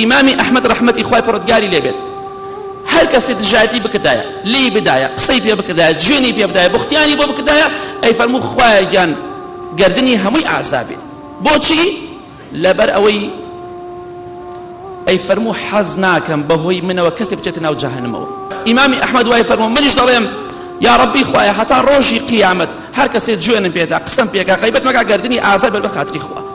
ئیمامی ئەحمد ڕحمەتی خی پڕۆتگاری لێبێت هەر کەسێ دژاتی بکدایە لی بدایە قسەی پێ بکدایە جوێنی پێ بدایە بختیانی بۆ بکدایە ئەی فەرموو خوایە گیان گردنی هەمووی ئازابێ بۆچی لەبەر ئەوەی ئەی فەرموو حەز ناکەم بەهۆی منەوە کەسێ بچێتە ناو جاهنمەوە ئیمامی ئەحمد وای فەرمو منیش دەڵێم یا ڕبی خوایە هەتا ڕۆژی قیامەت هەر کەسێ جوێنم پێدا قسم پێکا قەیبەت مەگا گردنی ئازار بەر بە خاتری خوا